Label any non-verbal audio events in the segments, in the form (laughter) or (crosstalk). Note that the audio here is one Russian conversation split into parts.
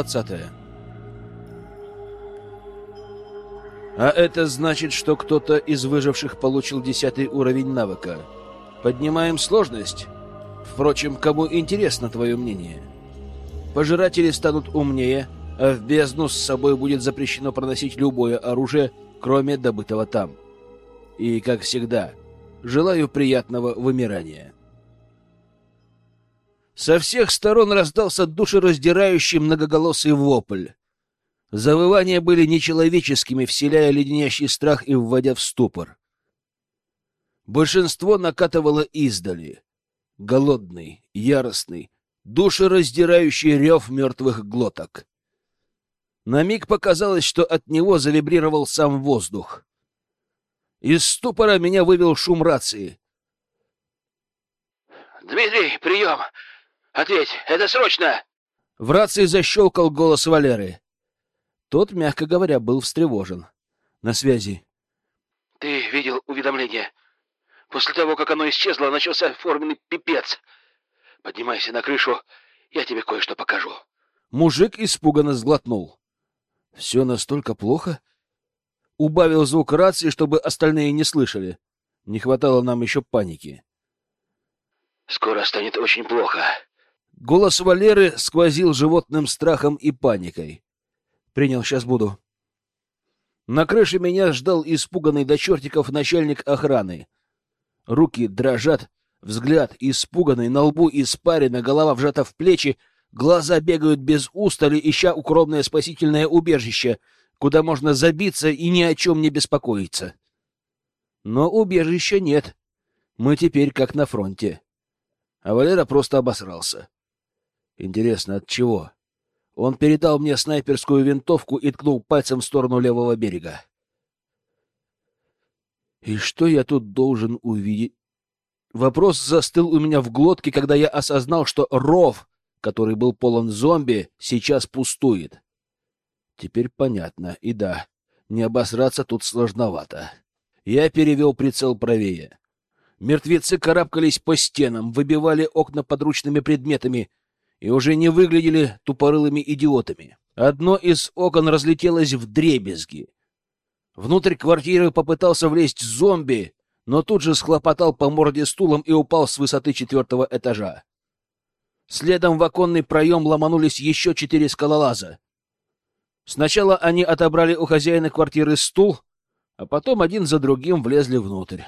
Глава 20. А это значит, что кто-то из выживших получил десятый уровень навыка. Поднимаем сложность. Впрочем, кому интересно твое мнение? Пожиратели станут умнее, а в бездну с собой будет запрещено проносить любое оружие, кроме добытого там. И, как всегда, желаю приятного вымирания. Со всех сторон раздался душераздирающий многоголосый вопль. Завывания были нечеловеческими, вселяя леденящий страх и вводя в ступор. Большинство накатывало издали. Голодный, яростный, душераздирающий рев мертвых глоток. На миг показалось, что от него завибрировал сам воздух. Из ступора меня вывел шум рации. «Дмитрий, прием! Ответь, это срочно!» В рации защелкал голос Валеры. Тот, мягко говоря, был встревожен. На связи. «Ты видел уведомление? После того, как оно исчезло, начался форменный пипец. Поднимайся на крышу, я тебе кое-что покажу». Мужик испуганно сглотнул. «Все настолько плохо?» Убавил звук рации, чтобы остальные не слышали. Не хватало нам еще паники. «Скоро станет очень плохо», Голос Валеры сквозил животным страхом и паникой. «Принял, сейчас буду». На крыше меня ждал испуганный до чертиков начальник охраны. Руки дрожат, взгляд испуганный, на лбу испарина, голова вжата в плечи, глаза бегают без устали, ища укромное спасительное убежище, куда можно забиться и ни о чем не беспокоиться. Но убежища нет. Мы теперь как на фронте. А Валера просто обосрался. Интересно, от чего? Он передал мне снайперскую винтовку и ткнул пальцем в сторону левого берега. И что я тут должен увидеть? Вопрос застыл у меня в глотке, когда я осознал, что ров, который был полон зомби, сейчас пустует. Теперь понятно. И да, не обосраться тут сложновато. Я перевел прицел правее. Мертвецы карабкались по стенам, выбивали окна подручными предметами, и уже не выглядели тупорылыми идиотами. Одно из окон разлетелось в дребезги. Внутрь квартиры попытался влезть зомби, но тут же схлопотал по морде стулом и упал с высоты четвертого этажа. Следом в оконный проем ломанулись еще четыре скалолаза. Сначала они отобрали у хозяина квартиры стул, а потом один за другим влезли внутрь.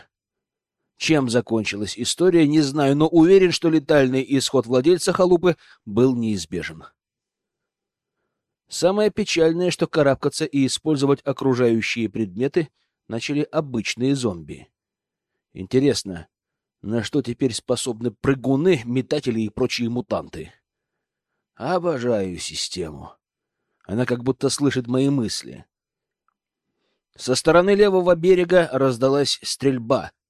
Чем закончилась история, не знаю, но уверен, что летальный исход владельца халупы был неизбежен. Самое печальное, что карабкаться и использовать окружающие предметы начали обычные зомби. Интересно, на что теперь способны прыгуны, метатели и прочие мутанты? Обожаю систему. Она как будто слышит мои мысли. Со стороны левого берега раздалась стрельба —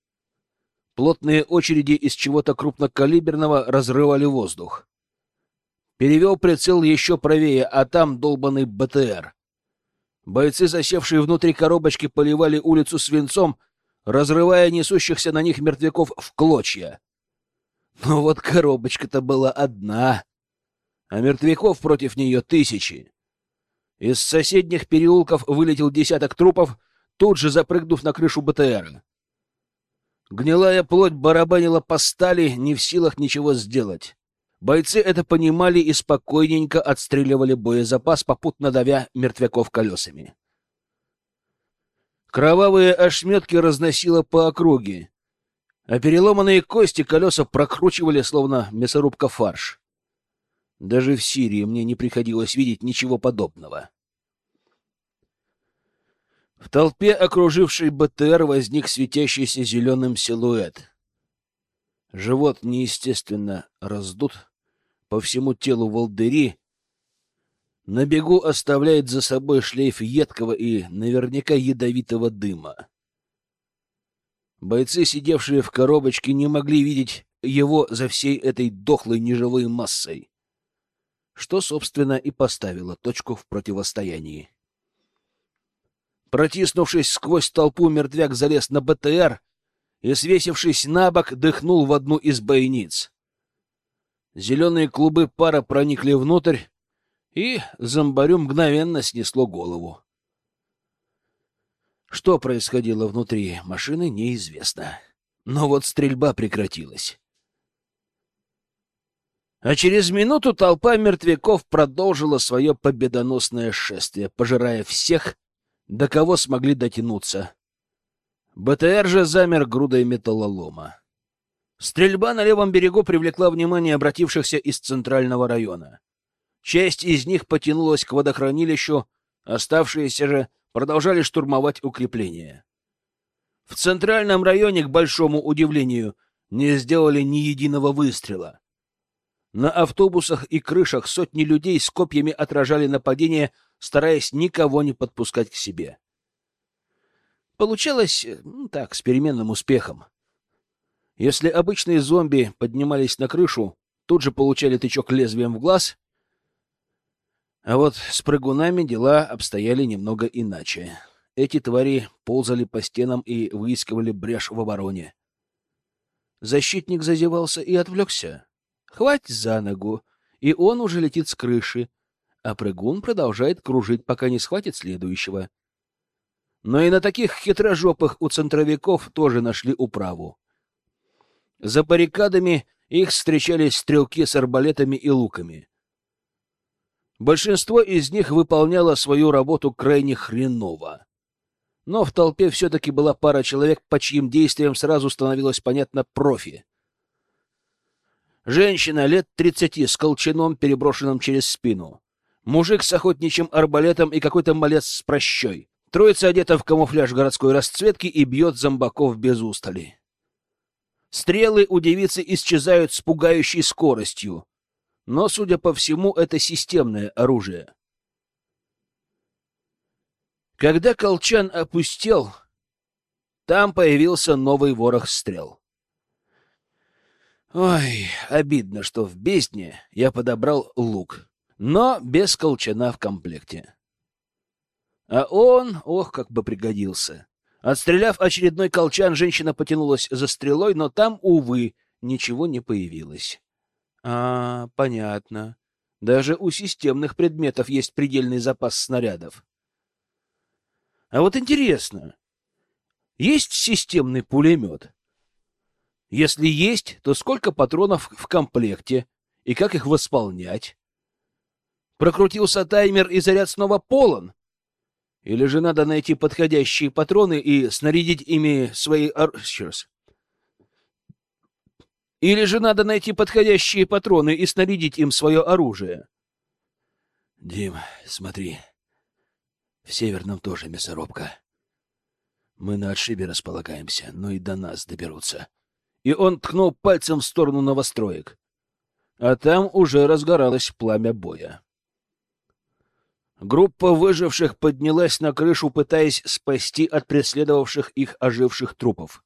Плотные очереди из чего-то крупнокалиберного разрывали воздух. Перевел прицел еще правее, а там долбанный БТР. Бойцы, засевшие внутри коробочки, поливали улицу свинцом, разрывая несущихся на них мертвяков в клочья. Но вот коробочка-то была одна, а мертвяков против нее тысячи. Из соседних переулков вылетел десяток трупов, тут же запрыгнув на крышу БТРа. Гнилая плоть барабанила по стали, не в силах ничего сделать. Бойцы это понимали и спокойненько отстреливали боезапас, попутно давя мертвяков колесами. Кровавые ошметки разносило по округе, а переломанные кости колеса прокручивали, словно мясорубка фарш. Даже в Сирии мне не приходилось видеть ничего подобного. В толпе, окружившей БТР, возник светящийся зеленым силуэт. Живот неестественно раздут, по всему телу волдыри, на бегу оставляет за собой шлейф едкого и наверняка ядовитого дыма. Бойцы, сидевшие в коробочке, не могли видеть его за всей этой дохлой неживой массой, что, собственно, и поставило точку в противостоянии. Протиснувшись сквозь толпу, мертвяк залез на БТР и, свесившись на бок, дыхнул в одну из бойниц. Зеленые клубы пара проникли внутрь, И зомбарю мгновенно снесло голову. Что происходило внутри машины, неизвестно. Но вот стрельба прекратилась. А через минуту толпа мертвяков продолжила свое победоносное шествие, пожирая всех, до кого смогли дотянуться. БТР же замер грудой металлолома. Стрельба на левом берегу привлекла внимание обратившихся из центрального района. Часть из них потянулась к водохранилищу, оставшиеся же продолжали штурмовать укрепления. В центральном районе, к большому удивлению, не сделали ни единого выстрела. На автобусах и крышах сотни людей с копьями отражали нападение, стараясь никого не подпускать к себе. Получалось ну, так, с переменным успехом. Если обычные зомби поднимались на крышу, тут же получали тычок лезвием в глаз, а вот с прыгунами дела обстояли немного иначе. Эти твари ползали по стенам и выискивали брешь в обороне. Защитник зазевался и отвлекся. Хвать за ногу, и он уже летит с крыши, а прыгун продолжает кружить, пока не схватит следующего. Но и на таких хитрожопых у центровиков тоже нашли управу. За баррикадами их встречали стрелки с арбалетами и луками. Большинство из них выполняло свою работу крайне хреново. Но в толпе все-таки была пара человек, по чьим действиям сразу становилось понятно профи. Женщина лет тридцати с колчаном, переброшенным через спину. Мужик с охотничьим арбалетом и какой-то малец с прощой. Троица одета в камуфляж городской расцветки и бьет зомбаков без устали. Стрелы у девицы исчезают с пугающей скоростью. Но, судя по всему, это системное оружие. Когда колчан опустел, там появился новый ворох стрел. Ой, обидно, что в бездне я подобрал лук, но без колчана в комплекте. А он, ох, как бы пригодился. Отстреляв очередной колчан, женщина потянулась за стрелой, но там, увы, ничего не появилось. А, понятно. Даже у системных предметов есть предельный запас снарядов. А вот интересно, есть системный пулемет? Если есть, то сколько патронов в комплекте и как их восполнять? Прокрутился таймер и заряд снова полон? Или же надо найти подходящие патроны и снарядить ими свои... Ор... Или же надо найти подходящие патроны и снарядить им свое оружие? Дим, смотри. В Северном тоже мясорубка. Мы на отшибе располагаемся, но и до нас доберутся. И он ткнул пальцем в сторону новостроек. А там уже разгоралось пламя боя. Группа выживших поднялась на крышу, пытаясь спасти от преследовавших их оживших трупов.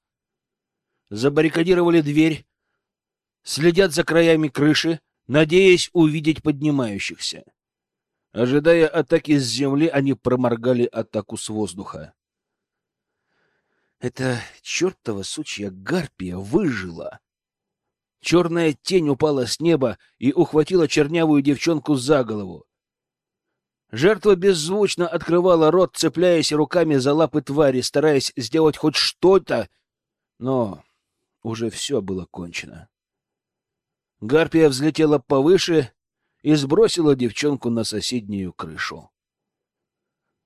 Забаррикадировали дверь, следят за краями крыши, надеясь увидеть поднимающихся. Ожидая атаки с земли, они проморгали атаку с воздуха. Эта чертова сучья гарпия выжила. Черная тень упала с неба и ухватила чернявую девчонку за голову. Жертва беззвучно открывала рот, цепляясь руками за лапы твари, стараясь сделать хоть что-то, но уже все было кончено. Гарпия взлетела повыше и сбросила девчонку на соседнюю крышу.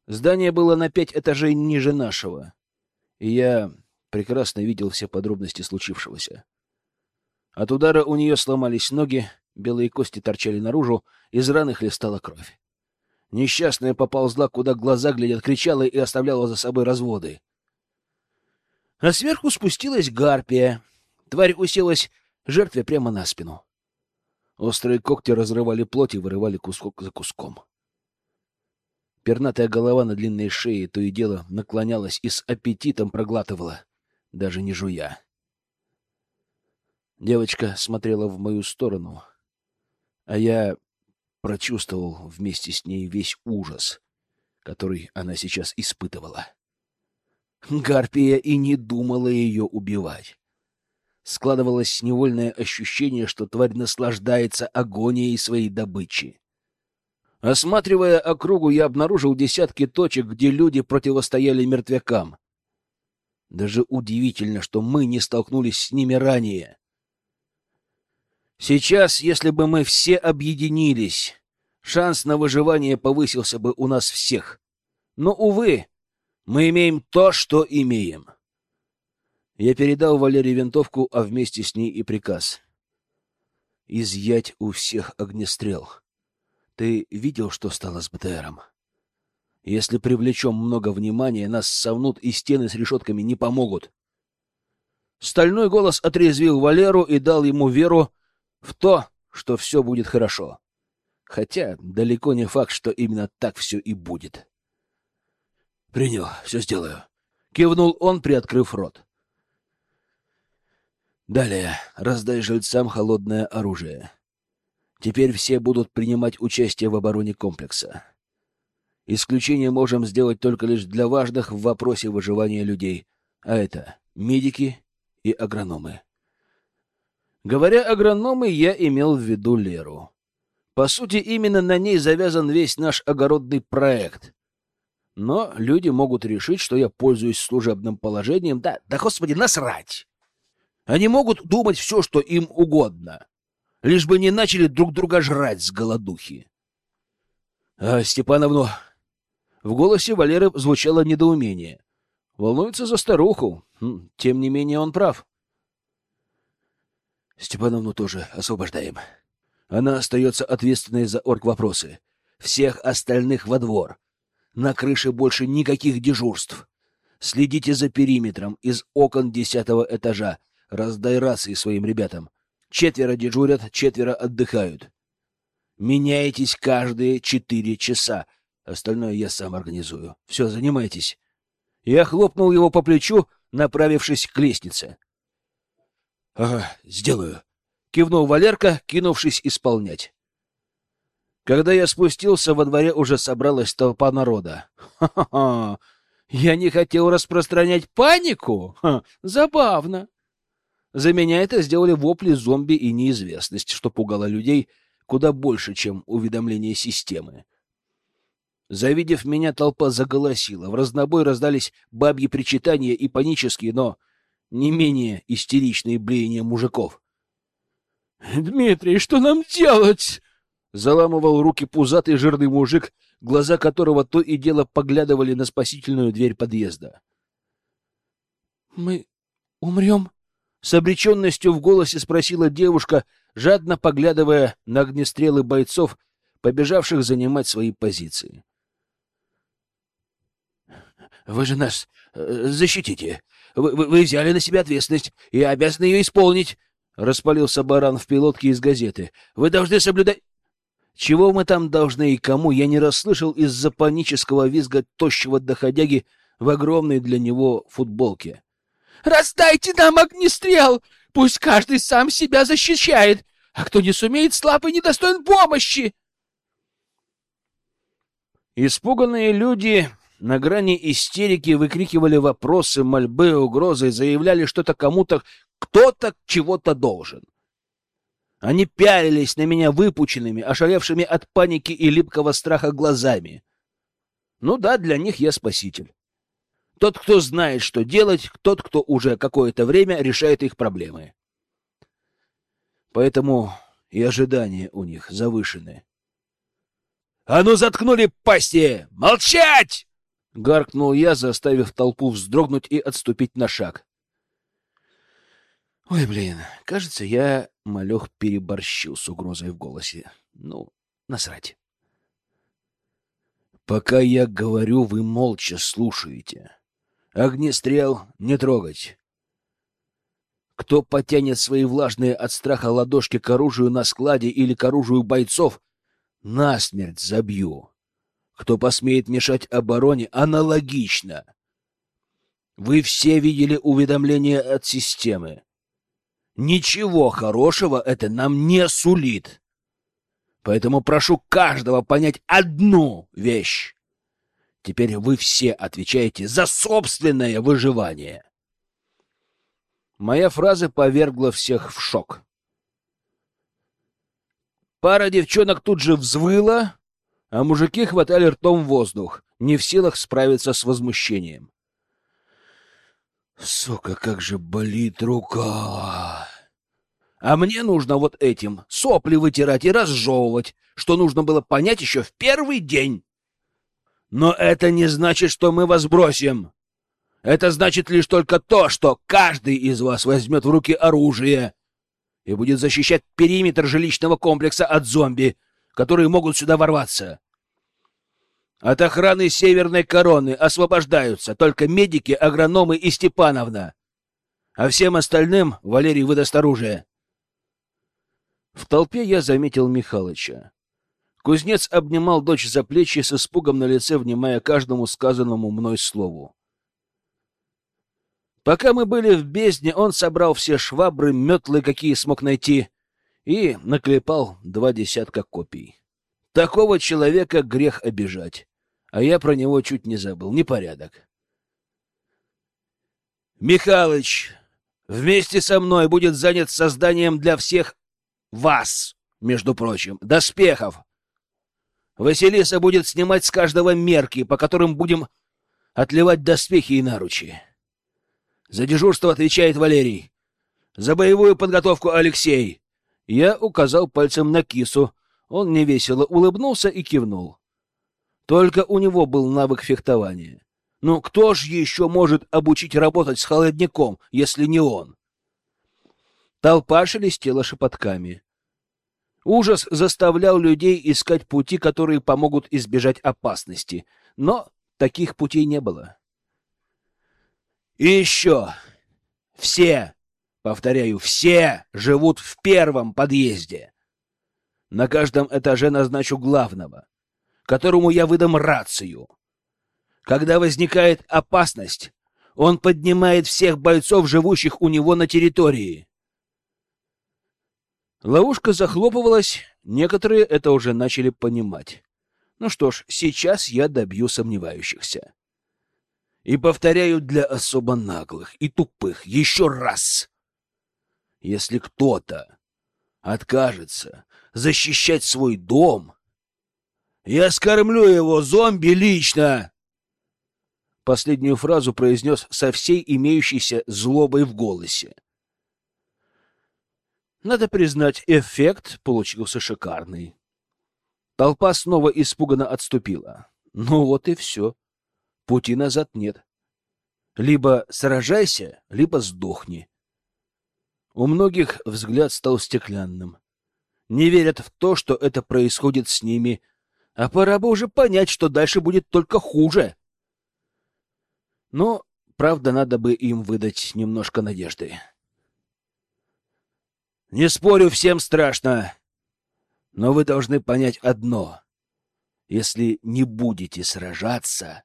Здание было на пять этажей ниже нашего, и я прекрасно видел все подробности случившегося. От удара у нее сломались ноги, белые кости торчали наружу, из раны хлестала кровь. Несчастная поползла, куда глаза глядят, кричала и оставляла за собой разводы. А сверху спустилась гарпия. Тварь уселась жертве прямо на спину. Острые когти разрывали плоть и вырывали кусок за куском. Пернатая голова на длинной шее то и дело наклонялась и с аппетитом проглатывала, даже не жуя. Девочка смотрела в мою сторону, а я прочувствовал вместе с ней весь ужас, который она сейчас испытывала. Гарпия и не думала ее убивать. Складывалось невольное ощущение, что тварь наслаждается агонией своей добычи. Осматривая округу, я обнаружил десятки точек, где люди противостояли мертвякам. Даже удивительно, что мы не столкнулись с ними ранее. Сейчас, если бы мы все объединились, шанс на выживание повысился бы у нас всех. Но, увы, мы имеем то, что имеем. Я передал Валерии винтовку, а вместе с ней и приказ. Изъять у всех огнестрел. Ты видел, что стало с БТРом? Если привлечем много внимания, нас совнут, и стены с решетками не помогут. Стальной голос отрезвил Валеру и дал ему веру в то, что все будет хорошо. Хотя далеко не факт, что именно так все и будет. «Принял, все сделаю», — кивнул он, приоткрыв рот. «Далее раздай жильцам холодное оружие. Теперь все будут принимать участие в обороне комплекса. Исключение можем сделать только лишь для важных в вопросе выживания людей, а это медики и агрономы. Говоря агрономы, я имел в виду Леру. По сути, именно на ней завязан весь наш огородный проект. Но люди могут решить, что я пользуюсь служебным положением. Да, да, господи, насрать! Они могут думать все, что им угодно лишь бы не начали друг друга жрать с голодухи. А Степановну... В голосе Валеры звучало недоумение. Волнуется за старуху. Хм, тем не менее, он прав. Степановну тоже освобождаем. Она остается ответственной за орг-вопросы. Всех остальных во двор. На крыше больше никаких дежурств. Следите за периметром из окон десятого этажа. Раздай рации своим ребятам. Четверо дежурят, четверо отдыхают. Меняетесь каждые четыре часа. Остальное я сам организую. Все, занимайтесь. Я хлопнул его по плечу, направившись к лестнице. — Ага, сделаю. — кивнул Валерка, кинувшись исполнять. Когда я спустился, во дворе уже собралась толпа народа. Ха-ха-ха! Я не хотел распространять панику? Ха, забавно. За меня это сделали вопли зомби и неизвестность, что пугало людей куда больше, чем уведомление системы. Завидев меня, толпа заголосила. В разнобой раздались бабьи причитания и панические, но не менее истеричные блеяния мужиков. «Дмитрий, что нам делать?» Заламывал руки пузатый жирный мужик, глаза которого то и дело поглядывали на спасительную дверь подъезда. «Мы умрем?» С обреченностью в голосе спросила девушка, жадно поглядывая на огнестрелы бойцов, побежавших занимать свои позиции. «Вы же нас э, защитите. Вы, вы, вы взяли на себя ответственность и обязаны ее исполнить», — распалился баран в пилотке из газеты. «Вы должны соблюдать...» Чего мы там должны и кому, я не расслышал из-за панического визга тощего доходяги в огромной для него футболке. Раздайте нам огнестрел! Пусть каждый сам себя защищает, а кто не сумеет, слаб и недостоин помощи!» Испуганные люди на грани истерики выкрикивали вопросы, мольбы, угрозы, заявляли что-то кому-то, кто-то чего-то должен. Они пялились на меня выпученными, ошалевшими от паники и липкого страха глазами. Ну да, для них я спаситель. Тот, кто знает, что делать, тот, кто уже какое-то время решает их проблемы. Поэтому и ожидания у них завышены. — А ну заткнули пасти! Молчать! — гаркнул я, заставив толпу вздрогнуть и отступить на шаг. Ой, блин, кажется, я, малех, переборщил с угрозой в голосе. Ну, насрать. Пока я говорю, вы молча слушаете. Огнестрел не трогать. Кто потянет свои влажные от страха ладошки к оружию на складе или к оружию бойцов, насмерть забью. Кто посмеет мешать обороне, аналогично. Вы все видели уведомление от системы. Ничего хорошего это нам не сулит. Поэтому прошу каждого понять одну вещь. Теперь вы все отвечаете за собственное выживание. Моя фраза повергла всех в шок. Пара девчонок тут же взвыла, а мужики хватали ртом воздух, не в силах справиться с возмущением. Сука, как же болит рука! А мне нужно вот этим сопли вытирать и разжевывать, что нужно было понять еще в первый день. Но это не значит, что мы вас бросим. Это значит лишь только то, что каждый из вас возьмет в руки оружие и будет защищать периметр жилищного комплекса от зомби, которые могут сюда ворваться. От охраны Северной Короны освобождаются только медики, агрономы и Степановна. А всем остальным Валерий выдаст оружие. В толпе я заметил Михалыча. Кузнец обнимал дочь за плечи с испугом на лице, внимая каждому сказанному мной слову. Пока мы были в бездне, он собрал все швабры, метлы, какие смог найти, и наклепал два десятка копий. Такого человека грех обижать, а я про него чуть не забыл. Непорядок. Михалыч вместе со мной будет занят созданием для всех вас, между прочим, доспехов. Василиса будет снимать с каждого мерки, по которым будем отливать доспехи и наручи. За дежурство отвечает Валерий. За боевую подготовку Алексей. Я указал пальцем на кису. Он невесело улыбнулся и кивнул. Только у него был навык фехтования. Ну, кто ж еще может обучить работать с холодником, если не он? Толпа шелестела шепотками. Ужас заставлял людей искать пути, которые помогут избежать опасности. Но таких путей не было. И еще. Все, повторяю, все живут в первом подъезде. На каждом этаже назначу главного, которому я выдам рацию. Когда возникает опасность, он поднимает всех бойцов, живущих у него на территории. Ловушка захлопывалась, некоторые это уже начали понимать. Ну что ж, сейчас я добью сомневающихся. И повторяю для особо наглых и тупых еще раз. Если кто-то откажется защищать свой дом, я скормлю его зомби лично. Последнюю фразу произнес со всей имеющейся злобой в голосе. Надо признать, эффект получился шикарный. Толпа снова испуганно отступила. Ну вот и все. Пути назад нет. Либо сражайся, либо сдохни. У многих взгляд стал стеклянным. Не верят в то, что это происходит с ними, а пора бы уже понять, что дальше будет только хуже. Но, правда, надо бы им выдать немножко надежды. Не спорю, всем страшно, но вы должны понять одно. Если не будете сражаться,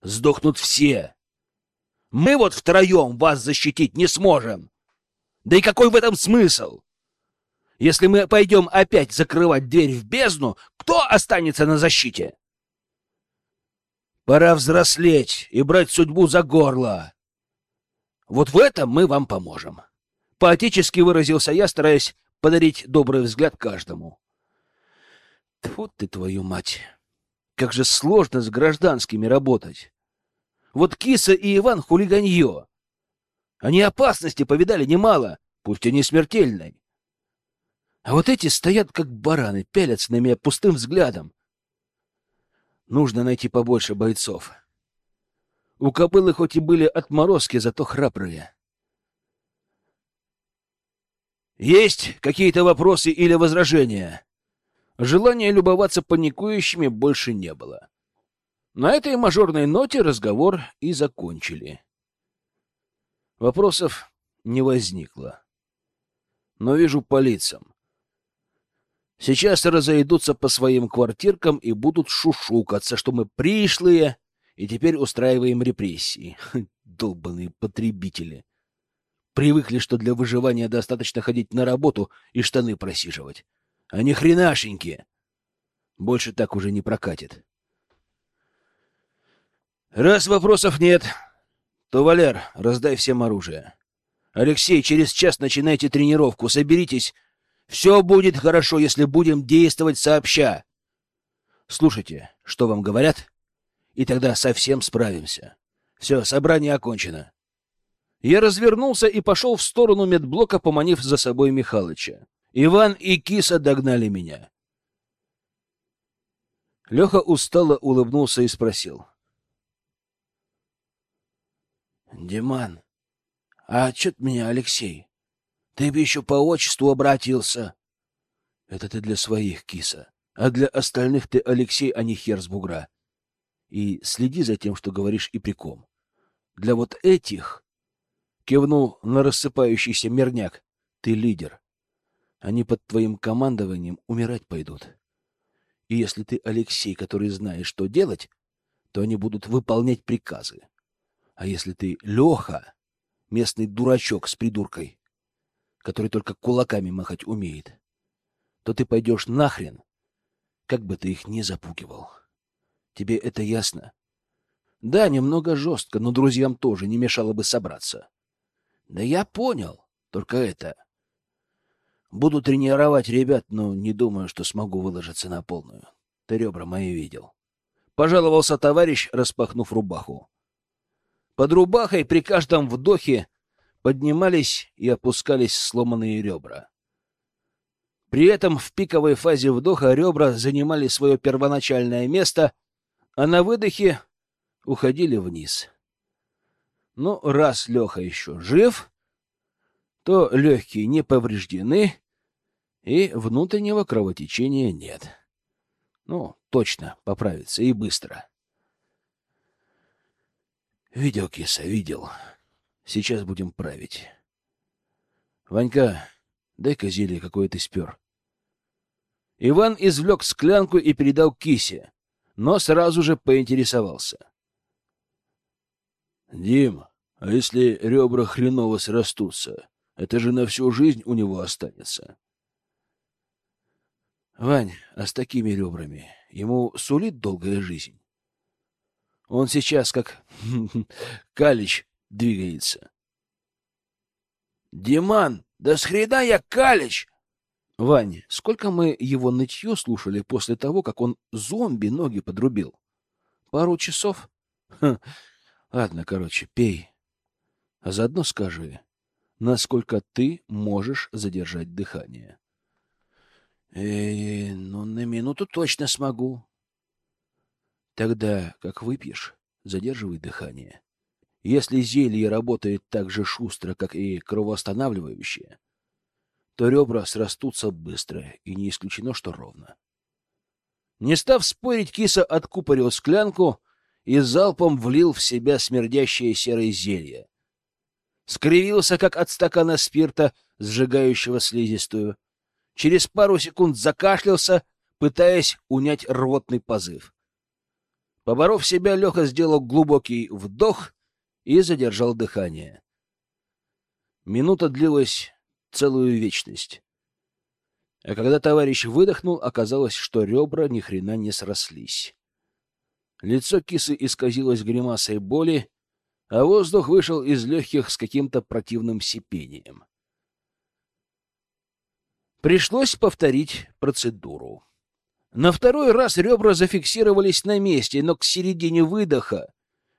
сдохнут все. Мы вот втроем вас защитить не сможем. Да и какой в этом смысл? Если мы пойдем опять закрывать дверь в бездну, кто останется на защите? Пора взрослеть и брать судьбу за горло. Вот в этом мы вам поможем. Поотечески выразился я, стараясь подарить добрый взгляд каждому. Тьфу ты, твою мать! Как же сложно с гражданскими работать. Вот Киса и Иван хулиганье. Они опасности повидали немало, пусть и не смертельной. А вот эти стоят как бараны, пялятся на меня пустым взглядом. Нужно найти побольше бойцов. У кобылы хоть и были отморозки, зато храбрые. Есть какие-то вопросы или возражения? Желания любоваться паникующими больше не было. На этой мажорной ноте разговор и закончили. Вопросов не возникло. Но вижу по лицам. Сейчас разойдутся по своим квартиркам и будут шушукаться, что мы пришлые и теперь устраиваем репрессии. Долбаные потребители. Привыкли, что для выживания достаточно ходить на работу и штаны просиживать. Они хренашенькие. Больше так уже не прокатит. Раз вопросов нет, то, Валер, раздай всем оружие. Алексей, через час начинайте тренировку, соберитесь. Все будет хорошо, если будем действовать сообща. Слушайте, что вам говорят, и тогда совсем справимся. Все, собрание окончено. Я развернулся и пошел в сторону медблока, поманив за собой Михалыча. Иван и Киса догнали меня. Леха устало улыбнулся и спросил. — Диман, а ты меня, Алексей? Ты бы еще по отчеству обратился. — Это ты для своих, киса. А для остальных ты Алексей, а не хер с бугра. И следи за тем, что говоришь и приком. Для вот этих, кивнул на рассыпающийся мерняк, ты лидер. Они под твоим командованием умирать пойдут. И если ты Алексей, который знает, что делать, то они будут выполнять приказы. А если ты Леха, местный дурачок с придуркой, который только кулаками махать умеет, то ты пойдешь нахрен, как бы ты их ни запугивал. Тебе это ясно? Да, немного жестко, но друзьям тоже не мешало бы собраться. Да я понял, только это... Буду тренировать ребят, но не думаю, что смогу выложиться на полную. Ты ребра мои видел. Пожаловался товарищ, распахнув рубаху. Под рубахой при каждом вдохе поднимались и опускались сломанные ребра. При этом в пиковой фазе вдоха ребра занимали свое первоначальное место, а на выдохе уходили вниз. Но ну, раз Леха еще жив, то легкие не повреждены, и внутреннего кровотечения нет. Ну, точно, поправится и быстро. Видел, киса, видел. Сейчас будем править. Ванька, дай-ка зелье какое ты спер. Иван извлек склянку и передал кисе, но сразу же поинтересовался. — Дим, а если ребра хреново срастутся, это же на всю жизнь у него останется. — Вань, а с такими ребрами ему сулит долгая жизнь? Он сейчас как (laughs) Калич двигается. — Диман, да схрена я Калич! Вань, сколько мы его нытье слушали после того, как он зомби ноги подрубил? Пару часов? Ха. Ладно, короче, пей. А заодно скажи, насколько ты можешь задержать дыхание. Э, ну на минуту точно смогу. Тогда, как выпьешь, задерживай дыхание. Если зелье работает так же шустро, как и кровоостанавливающее, то ребра срастутся быстро, и не исключено, что ровно. Не став спорить, киса откупорил склянку и залпом влил в себя смердящее серое зелье. Скривился, как от стакана спирта, сжигающего слизистую. Через пару секунд закашлялся, пытаясь унять рвотный позыв. Поборов себя, Леха сделал глубокий вдох и задержал дыхание. Минута длилась целую вечность. А когда товарищ выдохнул, оказалось, что ребра ни хрена не срослись. Лицо кисы исказилось гримасой боли, а воздух вышел из легких с каким-то противным сипением. Пришлось повторить процедуру. На второй раз ребра зафиксировались на месте, но к середине выдоха,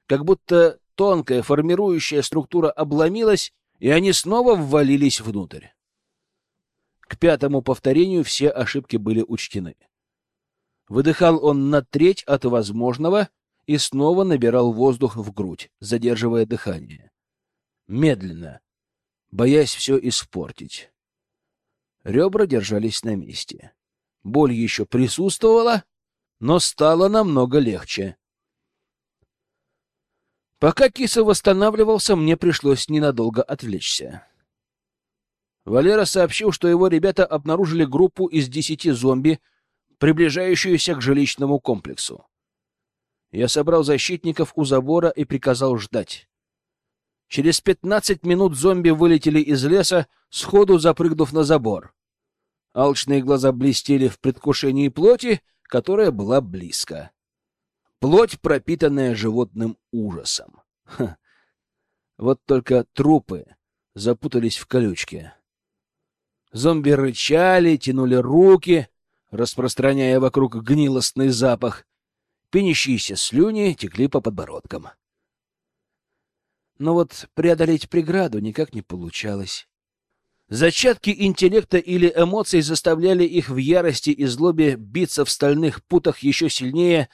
как будто тонкая формирующая структура обломилась, и они снова ввалились внутрь. К пятому повторению все ошибки были учтены. Выдыхал он на треть от возможного и снова набирал воздух в грудь, задерживая дыхание. Медленно, боясь все испортить. Ребра держались на месте. Боль еще присутствовала, но стало намного легче. Пока киса восстанавливался, мне пришлось ненадолго отвлечься. Валера сообщил, что его ребята обнаружили группу из десяти зомби, приближающуюся к жилищному комплексу. Я собрал защитников у забора и приказал ждать. Через пятнадцать минут зомби вылетели из леса, сходу запрыгнув на забор. Алчные глаза блестели в предвкушении плоти, которая была близко. Плоть, пропитанная животным ужасом. Ха. Вот только трупы запутались в колючке. Зомби рычали, тянули руки, распространяя вокруг гнилостный запах. Пенящиеся слюни текли по подбородкам. Но вот преодолеть преграду никак не получалось. Зачатки интеллекта или эмоций заставляли их в ярости и злобе биться в стальных путах еще сильнее,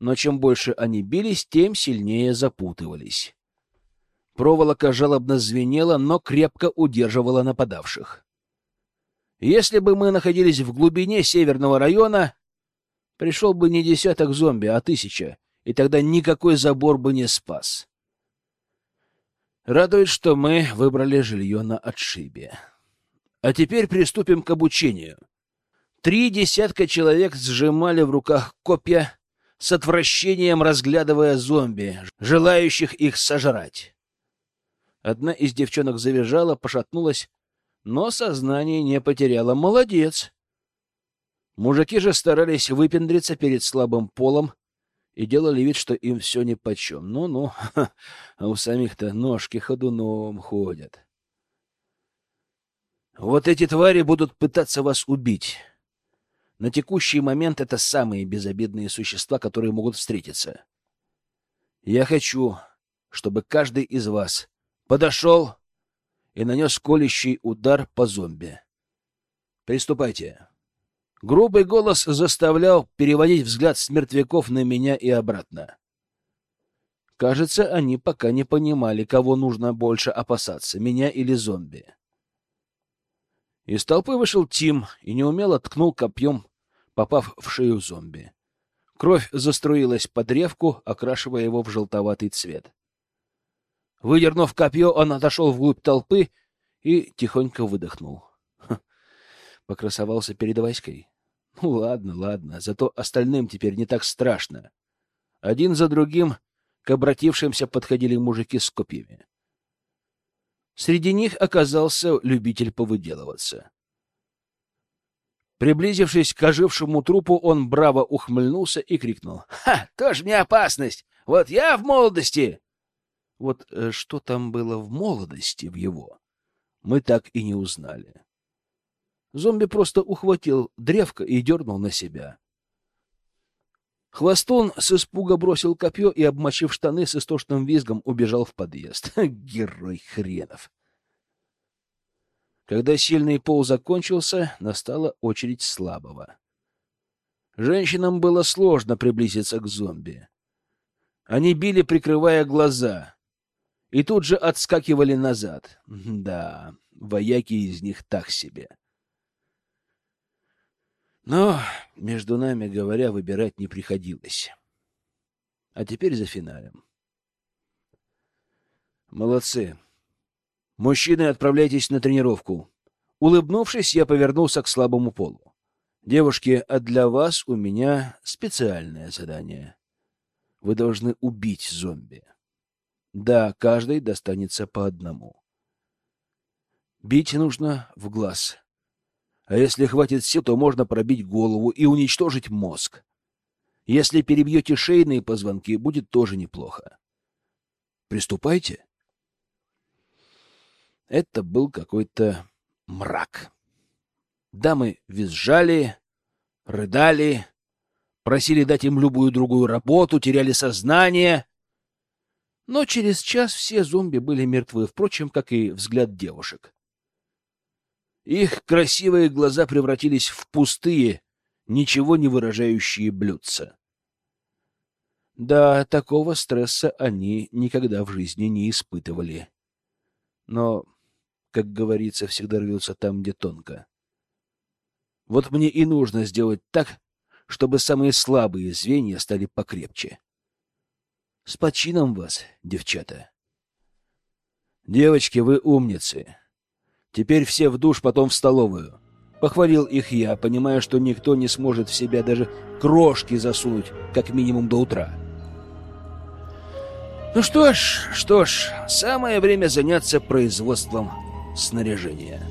но чем больше они бились, тем сильнее запутывались. Проволока жалобно звенела, но крепко удерживала нападавших. Если бы мы находились в глубине северного района, пришел бы не десяток зомби, а тысяча, и тогда никакой забор бы не спас. Радует, что мы выбрали жилье на отшибе. А теперь приступим к обучению. Три десятка человек сжимали в руках копья, с отвращением разглядывая зомби, желающих их сожрать. Одна из девчонок завизжала, пошатнулась, но сознание не потеряла. Молодец! Мужики же старались выпендриться перед слабым полом и делали вид, что им все нипочем. Ну-ну, (laughs) а у самих-то ножки ходуном ходят. Вот эти твари будут пытаться вас убить. На текущий момент это самые безобидные существа, которые могут встретиться. Я хочу, чтобы каждый из вас подошел и нанес колющий удар по зомби. Приступайте. Грубый голос заставлял переводить взгляд с мертвяков на меня и обратно. Кажется, они пока не понимали, кого нужно больше опасаться, меня или зомби. Из толпы вышел Тим и неумело ткнул копьем, попав в шею зомби. Кровь заструилась по древку, окрашивая его в желтоватый цвет. Выдернув копье, он отошел вглубь толпы и тихонько выдохнул. Ха, покрасовался перед Васькой. Ну ладно, ладно, зато остальным теперь не так страшно. Один за другим к обратившимся подходили мужики с копьями. Среди них оказался любитель повыделываться. Приблизившись к ожившему трупу, он браво ухмыльнулся и крикнул. — Ха! Тоже мне опасность! Вот я в молодости! Вот э, что там было в молодости в его, мы так и не узнали. Зомби просто ухватил древко и дернул на себя. Хвостун с испуга бросил копье и, обмочив штаны, с истошным визгом убежал в подъезд. (laughs) Герой хренов! Когда сильный пол закончился, настала очередь слабого. Женщинам было сложно приблизиться к зомби. Они били, прикрывая глаза, и тут же отскакивали назад. Да, вояки из них так себе. Но, между нами говоря, выбирать не приходилось. А теперь за финалем. Молодцы. Мужчины, отправляйтесь на тренировку. Улыбнувшись, я повернулся к слабому полу. Девушки, а для вас у меня специальное задание. Вы должны убить зомби. Да, каждый достанется по одному. Бить нужно в глаз. А если хватит сил, то можно пробить голову и уничтожить мозг. Если перебьете шейные позвонки, будет тоже неплохо. Приступайте. Это был какой-то мрак. Дамы визжали, рыдали, просили дать им любую другую работу, теряли сознание. Но через час все зомби были мертвы, впрочем, как и взгляд девушек. Их красивые глаза превратились в пустые, ничего не выражающие блюдца. Да, такого стресса они никогда в жизни не испытывали. Но, как говорится, всегда рвется там, где тонко. Вот мне и нужно сделать так, чтобы самые слабые звенья стали покрепче. С почином вас, девчата. Девочки, вы умницы. Теперь все в душ, потом в столовую. Похвалил их я, понимая, что никто не сможет в себя даже крошки засунуть, как минимум до утра. Ну что ж, что ж, самое время заняться производством снаряжения.